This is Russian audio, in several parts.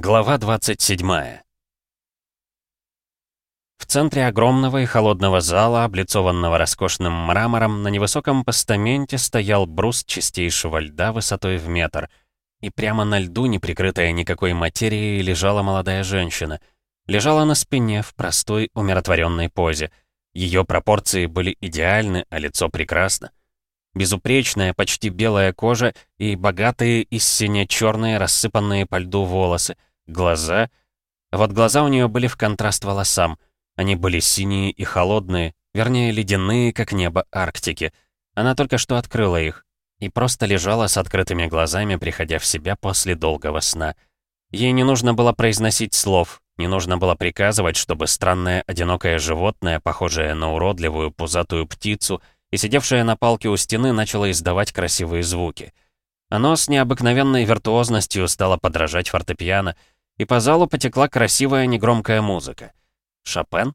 Глава 27 В центре огромного и холодного зала, облицованного роскошным мрамором, на невысоком постаменте стоял брус чистейшего льда высотой в метр. И прямо на льду, не прикрытая никакой материей, лежала молодая женщина. Лежала на спине в простой, умиротворенной позе. Ее пропорции были идеальны, а лицо прекрасно. Безупречная, почти белая кожа и богатые и сине-черные, рассыпанные по льду волосы, глаза. Вот глаза у нее были в контраст волосам. Они были синие и холодные, вернее, ледяные, как небо Арктики. Она только что открыла их и просто лежала с открытыми глазами, приходя в себя после долгого сна. Ей не нужно было произносить слов, не нужно было приказывать, чтобы странное одинокое животное, похожее на уродливую пузатую птицу, и сидевшая на палке у стены начала издавать красивые звуки. Оно с необыкновенной виртуозностью стало подражать фортепиано, и по залу потекла красивая негромкая музыка. Шопен?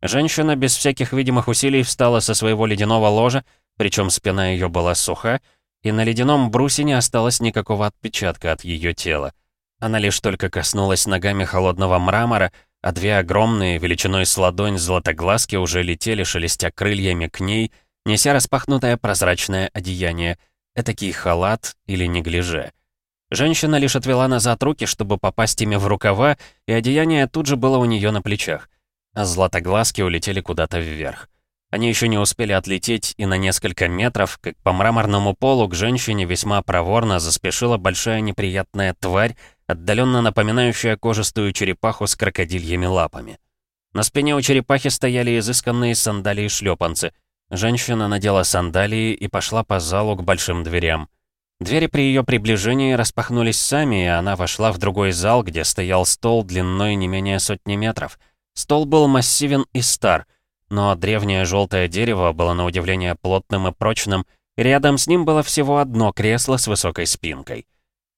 Женщина без всяких видимых усилий встала со своего ледяного ложа, причем спина ее была суха, и на ледяном брусе не осталось никакого отпечатка от ее тела. Она лишь только коснулась ногами холодного мрамора, а две огромные, величиной с ладонь златоглазки уже летели, шелестя крыльями к ней, неся распахнутое прозрачное одеяние, этакий халат или неглиже. Женщина лишь отвела назад руки, чтобы попасть ими в рукава, и одеяние тут же было у нее на плечах. А златоглазки улетели куда-то вверх. Они еще не успели отлететь и на несколько метров, как по мраморному полу к женщине весьма проворно заспешила большая неприятная тварь, отдаленно напоминающая кожистую черепаху с крокодильями лапами. На спине у черепахи стояли изысканные сандалии шлепанцы. Женщина надела сандалии и пошла по залу к большим дверям. Двери при ее приближении распахнулись сами, и она вошла в другой зал, где стоял стол длиной не менее сотни метров. Стол был массивен и стар, но древнее желтое дерево было на удивление плотным и прочным, и рядом с ним было всего одно кресло с высокой спинкой.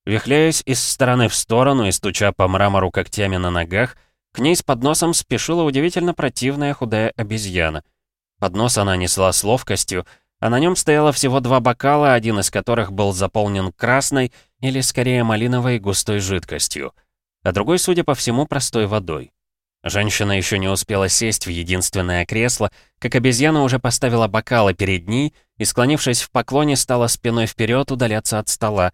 Вихляясь из стороны в сторону и стуча по мрамору когтями на ногах, к ней с подносом спешила удивительно противная худая обезьяна. Поднос она несла с ловкостью, а на нем стояло всего два бокала, один из которых был заполнен красной или скорее малиновой густой жидкостью, а другой, судя по всему, простой водой. Женщина еще не успела сесть в единственное кресло, как обезьяна уже поставила бокалы перед ней и, склонившись в поклоне, стала спиной вперед удаляться от стола,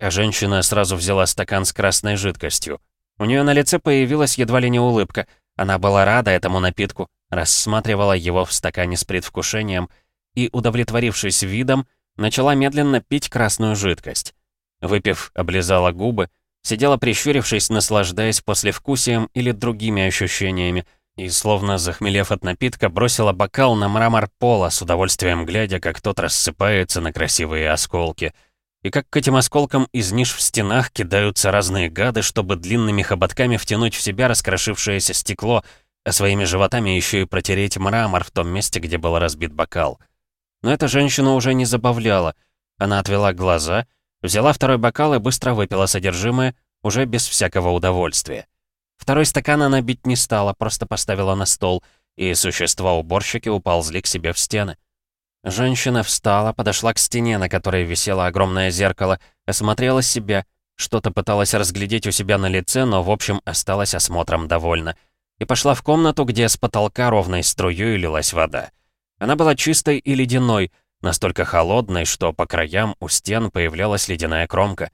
а женщина сразу взяла стакан с красной жидкостью. У нее на лице появилась едва ли не улыбка. Она была рада этому напитку, рассматривала его в стакане с предвкушением — и, удовлетворившись видом, начала медленно пить красную жидкость. Выпив, облизала губы, сидела прищурившись, наслаждаясь послевкусием или другими ощущениями, и, словно захмелев от напитка, бросила бокал на мрамор пола, с удовольствием глядя, как тот рассыпается на красивые осколки. И как к этим осколкам из ниш в стенах кидаются разные гады, чтобы длинными хоботками втянуть в себя раскрошившееся стекло, а своими животами еще и протереть мрамор в том месте, где был разбит бокал. Но эта женщина уже не забавляла. Она отвела глаза, взяла второй бокал и быстро выпила содержимое, уже без всякого удовольствия. Второй стакан она бить не стала, просто поставила на стол, и существа-уборщики уползли к себе в стены. Женщина встала, подошла к стене, на которой висело огромное зеркало, осмотрела себя, что-то пыталась разглядеть у себя на лице, но в общем осталась осмотром довольна. И пошла в комнату, где с потолка ровной струей лилась вода. Она была чистой и ледяной, настолько холодной, что по краям у стен появлялась ледяная кромка.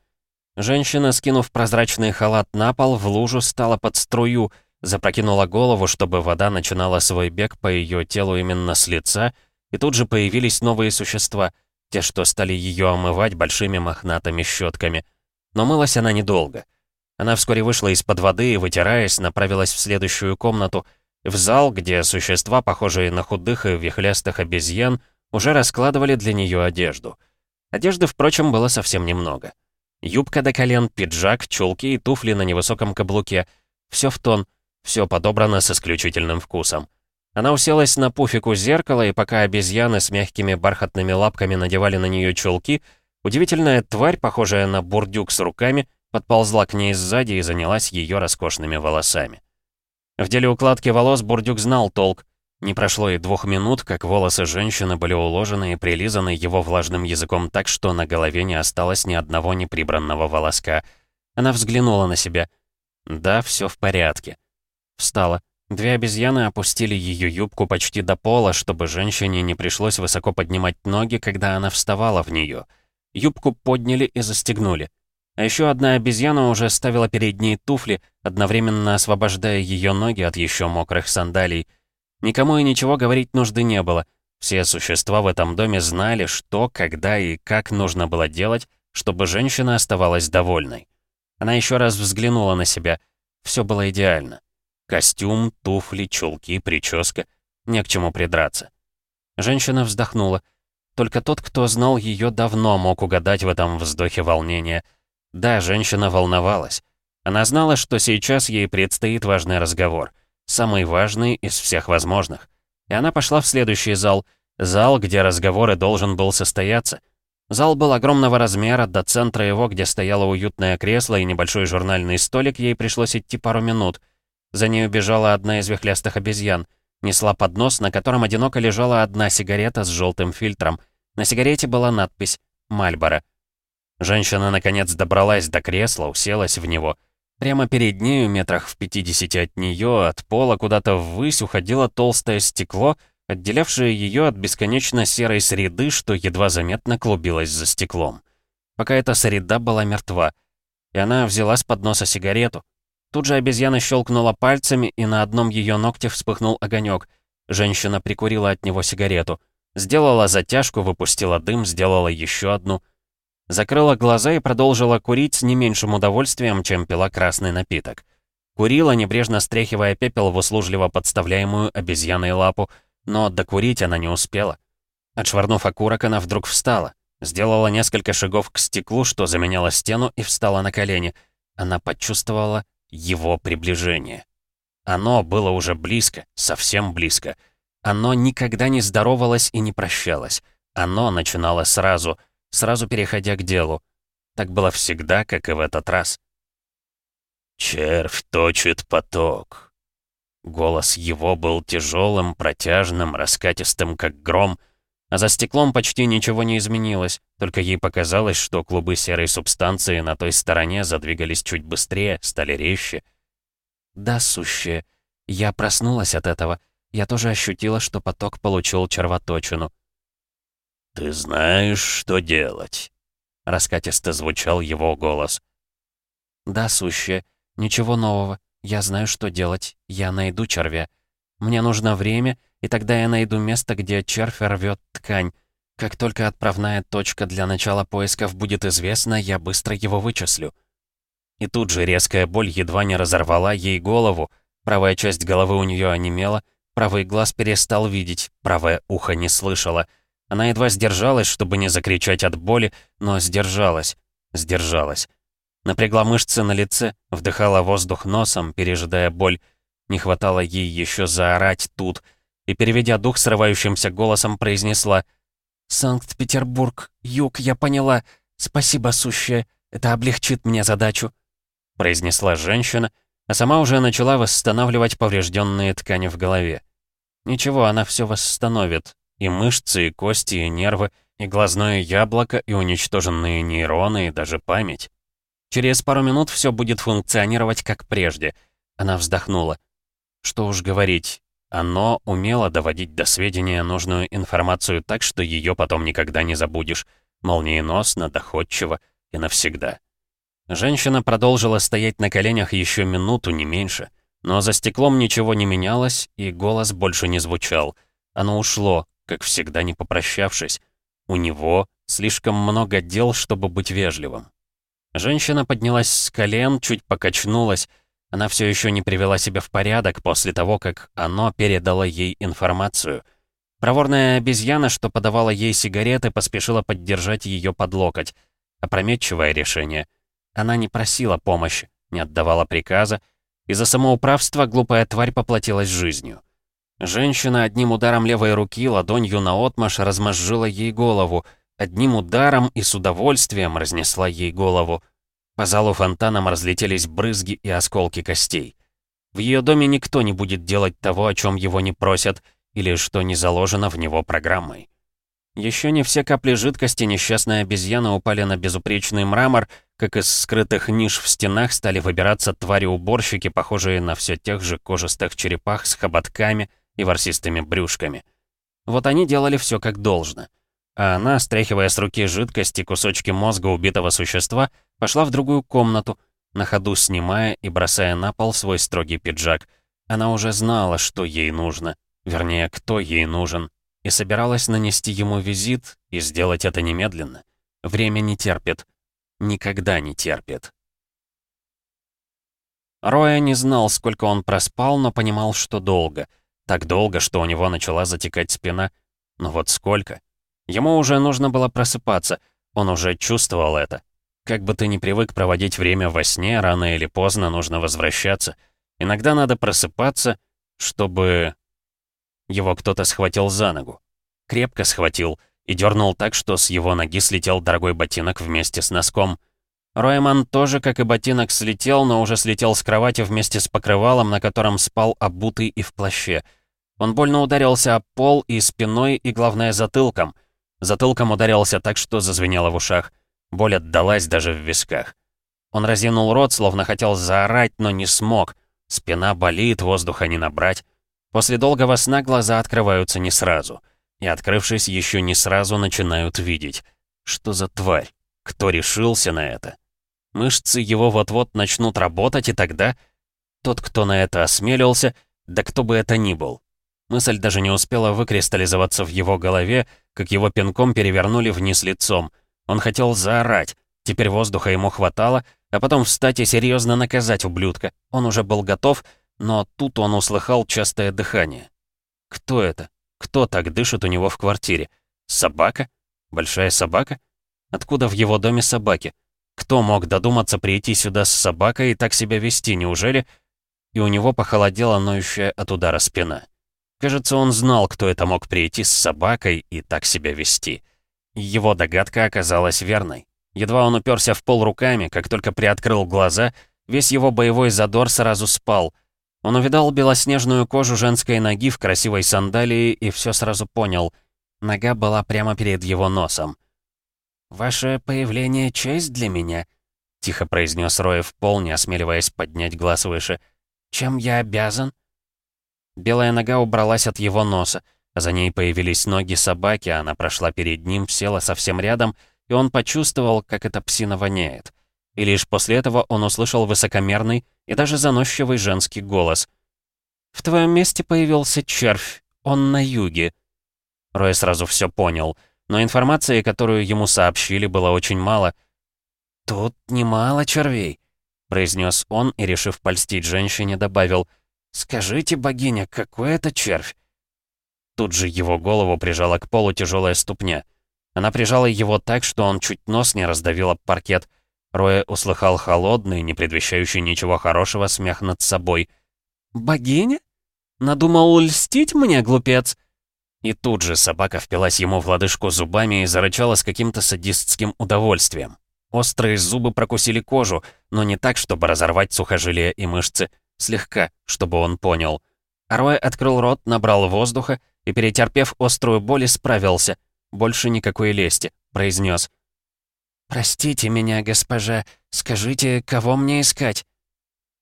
Женщина, скинув прозрачный халат на пол, в лужу стала под струю, запрокинула голову, чтобы вода начинала свой бег по ее телу именно с лица, и тут же появились новые существа, те, что стали ее омывать большими мохнатыми щетками. Но мылась она недолго. Она вскоре вышла из-под воды и, вытираясь, направилась в следующую комнату — в зал, где существа, похожие на худых и вихлястых обезьян, уже раскладывали для нее одежду. Одежды, впрочем, было совсем немного. Юбка до колен, пиджак, чулки и туфли на невысоком каблуке. Все в тон, все подобрано с исключительным вкусом. Она уселась на пуфику зеркала, и пока обезьяны с мягкими бархатными лапками надевали на нее чулки, удивительная тварь, похожая на бурдюк с руками, подползла к ней сзади и занялась ее роскошными волосами. В деле укладки волос Бурдюк знал толк. Не прошло и двух минут, как волосы женщины были уложены и прилизаны его влажным языком так, что на голове не осталось ни одного неприбранного волоска. Она взглянула на себя. Да, все в порядке. Встала. Две обезьяны опустили ее юбку почти до пола, чтобы женщине не пришлось высоко поднимать ноги, когда она вставала в нее. Юбку подняли и застегнули. А еще одна обезьяна уже ставила перед ней туфли, одновременно освобождая ее ноги от еще мокрых сандалий. Никому и ничего говорить нужды не было. Все существа в этом доме знали, что, когда и как нужно было делать, чтобы женщина оставалась довольной. Она еще раз взглянула на себя. Все было идеально. Костюм, туфли, чулки, прическа. Не к чему придраться. Женщина вздохнула. Только тот, кто знал ее давно, мог угадать в этом вздохе волнения. Да, женщина волновалась. Она знала, что сейчас ей предстоит важный разговор. Самый важный из всех возможных. И она пошла в следующий зал. Зал, где разговор и должен был состояться. Зал был огромного размера, до центра его, где стояло уютное кресло и небольшой журнальный столик, ей пришлось идти пару минут — за ней убежала одна из вихлястых обезьян. Несла поднос, на котором одиноко лежала одна сигарета с желтым фильтром. На сигарете была надпись «Мальборо». Женщина, наконец, добралась до кресла, уселась в него. Прямо перед нею, метрах в 50 от нее, от пола куда-то ввысь уходило толстое стекло, отделявшее ее от бесконечно серой среды, что едва заметно клубилось за стеклом. Пока эта среда была мертва. И она взяла с подноса сигарету, Тут же обезьяна щелкнула пальцами, и на одном ее ногте вспыхнул огонек. Женщина прикурила от него сигарету. Сделала затяжку, выпустила дым, сделала еще одну. Закрыла глаза и продолжила курить с не меньшим удовольствием, чем пила красный напиток. Курила, небрежно стряхивая пепел в услужливо подставляемую обезьяной лапу, но докурить она не успела. Отшвырнув окурок, она вдруг встала. Сделала несколько шагов к стеклу, что заменяло стену, и встала на колени. Она почувствовала его приближение. Оно было уже близко, совсем близко. Оно никогда не здоровалось и не прощалось. Оно начинало сразу, сразу переходя к делу. Так было всегда, как и в этот раз. «Червь точит поток». Голос его был тяжелым, протяжным, раскатистым, как гром, а за стеклом почти ничего не изменилось, только ей показалось, что клубы серой субстанции на той стороне задвигались чуть быстрее, стали резче. «Да, сущее. Я проснулась от этого. Я тоже ощутила, что поток получил червоточину». «Ты знаешь, что делать?» — раскатисто звучал его голос. «Да, сущее. Ничего нового. Я знаю, что делать. Я найду червя. Мне нужно время, и тогда я найду место, где червь рвет ткань. Как только отправная точка для начала поисков будет известна, я быстро его вычислю. И тут же резкая боль едва не разорвала ей голову. Правая часть головы у нее онемела, правый глаз перестал видеть, правое ухо не слышало. Она едва сдержалась, чтобы не закричать от боли, но сдержалась, сдержалась. Напрягла мышцы на лице, вдыхала воздух носом, пережидая боль. Не хватало ей еще заорать тут — и, переведя дух срывающимся голосом, произнесла «Санкт-Петербург, юг, я поняла. Спасибо, сущее. Это облегчит мне задачу», — произнесла женщина, а сама уже начала восстанавливать поврежденные ткани в голове. Ничего, она все восстановит. И мышцы, и кости, и нервы, и глазное яблоко, и уничтоженные нейроны, и даже память. Через пару минут все будет функционировать как прежде. Она вздохнула. Что уж говорить, оно умело доводить до сведения нужную информацию так, что ее потом никогда не забудешь. Молниеносно, доходчиво и навсегда. Женщина продолжила стоять на коленях еще минуту, не меньше. Но за стеклом ничего не менялось, и голос больше не звучал. Оно ушло, как всегда не попрощавшись. У него слишком много дел, чтобы быть вежливым. Женщина поднялась с колен, чуть покачнулась, она все еще не привела себя в порядок после того, как оно передало ей информацию. Проворная обезьяна, что подавала ей сигареты, поспешила поддержать ее под локоть. Опрометчивое решение. Она не просила помощи, не отдавала приказа, и за самоуправство глупая тварь поплатилась жизнью. Женщина одним ударом левой руки ладонью наотмашь размозжила ей голову, одним ударом и с удовольствием разнесла ей голову. По залу фонтаном разлетелись брызги и осколки костей. В ее доме никто не будет делать того, о чем его не просят, или что не заложено в него программой. Еще не все капли жидкости несчастной обезьяны упали на безупречный мрамор, как из скрытых ниш в стенах стали выбираться твари-уборщики, похожие на все тех же кожистых черепах с хоботками и ворсистыми брюшками. Вот они делали все как должно. А она, стряхивая с руки жидкости кусочки мозга убитого существа, пошла в другую комнату, на ходу снимая и бросая на пол свой строгий пиджак. Она уже знала, что ей нужно, вернее, кто ей нужен, и собиралась нанести ему визит и сделать это немедленно. Время не терпит. Никогда не терпит. Роя не знал, сколько он проспал, но понимал, что долго. Так долго, что у него начала затекать спина. Но вот сколько? Ему уже нужно было просыпаться. Он уже чувствовал это. Как бы ты ни привык проводить время во сне, рано или поздно нужно возвращаться. Иногда надо просыпаться, чтобы его кто-то схватил за ногу. Крепко схватил и дернул так, что с его ноги слетел дорогой ботинок вместе с носком. Ройман тоже, как и ботинок, слетел, но уже слетел с кровати вместе с покрывалом, на котором спал обутый и в плаще. Он больно ударился об пол и спиной, и, главное, затылком. Затылком ударился так, что зазвенело в ушах. Боль отдалась даже в висках. Он разинул рот, словно хотел заорать, но не смог. Спина болит, воздуха не набрать. После долгого сна глаза открываются не сразу. И, открывшись, еще не сразу начинают видеть. Что за тварь? Кто решился на это? Мышцы его вот-вот начнут работать, и тогда... Тот, кто на это осмелился, да кто бы это ни был. Мысль даже не успела выкристаллизоваться в его голове, как его пинком перевернули вниз лицом. Он хотел заорать. Теперь воздуха ему хватало, а потом встать и серьезно наказать ублюдка. Он уже был готов, но тут он услыхал частое дыхание. Кто это? Кто так дышит у него в квартире? Собака? Большая собака? Откуда в его доме собаки? Кто мог додуматься прийти сюда с собакой и так себя вести, неужели? И у него похолодела ноющая от удара спина. Кажется, он знал, кто это мог прийти с собакой и так себя вести. Его догадка оказалась верной. Едва он уперся в пол руками, как только приоткрыл глаза, весь его боевой задор сразу спал — он увидал белоснежную кожу женской ноги в красивой сандалии и все сразу понял. Нога была прямо перед его носом. «Ваше появление — честь для меня», — тихо произнес Роя в пол, не осмеливаясь поднять глаз выше. «Чем я обязан?» Белая нога убралась от его носа, а за ней появились ноги собаки, она прошла перед ним, села совсем рядом, и он почувствовал, как эта псина воняет. И лишь после этого он услышал высокомерный и даже заносчивый женский голос. «В твоем месте появился червь. Он на юге». Рой сразу все понял, но информации, которую ему сообщили, было очень мало. «Тут немало червей», — произнес он и, решив польстить женщине, добавил. «Скажите, богиня, какой это червь?» Тут же его голову прижала к полу тяжелая ступня. Она прижала его так, что он чуть нос не раздавил об паркет. Роя услыхал холодный, не предвещающий ничего хорошего, смех над собой. «Богиня? Надумал льстить мне, глупец?» И тут же собака впилась ему в лодыжку зубами и зарычала с каким-то садистским удовольствием. Острые зубы прокусили кожу, но не так, чтобы разорвать сухожилия и мышцы, слегка, чтобы он понял. Рой открыл рот, набрал воздуха и, перетерпев острую боль, справился. Больше никакой лести, произнес. «Простите меня, госпожа, скажите, кого мне искать?»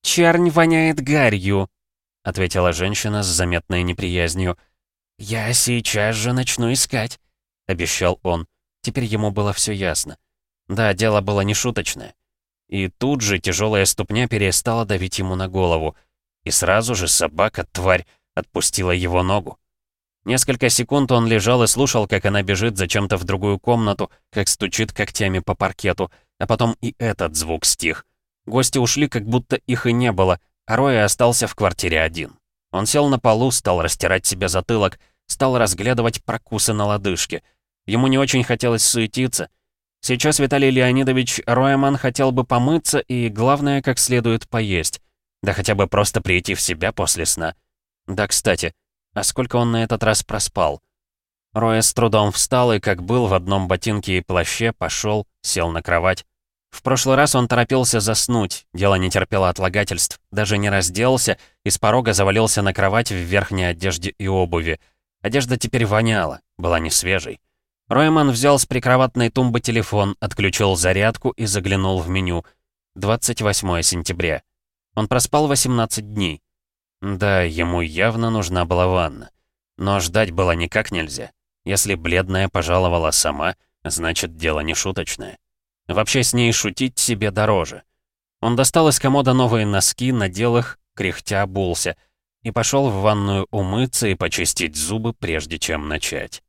«Чернь воняет гарью», — ответила женщина с заметной неприязнью. «Я сейчас же начну искать», — обещал он. Теперь ему было все ясно. Да, дело было не шуточное. И тут же тяжелая ступня перестала давить ему на голову. И сразу же собака, тварь, отпустила его ногу. Несколько секунд он лежал и слушал, как она бежит зачем-то в другую комнату, как стучит когтями по паркету, а потом и этот звук стих. Гости ушли, как будто их и не было, а Роя остался в квартире один. Он сел на полу, стал растирать себе затылок, стал разглядывать прокусы на лодыжке. Ему не очень хотелось суетиться. Сейчас Виталий Леонидович Роеман хотел бы помыться и, главное, как следует поесть. Да хотя бы просто прийти в себя после сна. Да, кстати, а сколько он на этот раз проспал? Роя с трудом встал и, как был в одном ботинке и плаще, пошел, сел на кровать. В прошлый раз он торопился заснуть, дело не терпело отлагательств, даже не разделся и с порога завалился на кровать в верхней одежде и обуви. Одежда теперь воняла, была не свежей. Ройман взял с прикроватной тумбы телефон, отключил зарядку и заглянул в меню. 28 сентября. Он проспал 18 дней. Да, ему явно нужна была ванна. Но ждать было никак нельзя. Если бледная пожаловала сама, значит, дело не шуточное. Вообще с ней шутить себе дороже. Он достал из комода новые носки, надел их, кряхтя обулся, и пошел в ванную умыться и почистить зубы, прежде чем начать.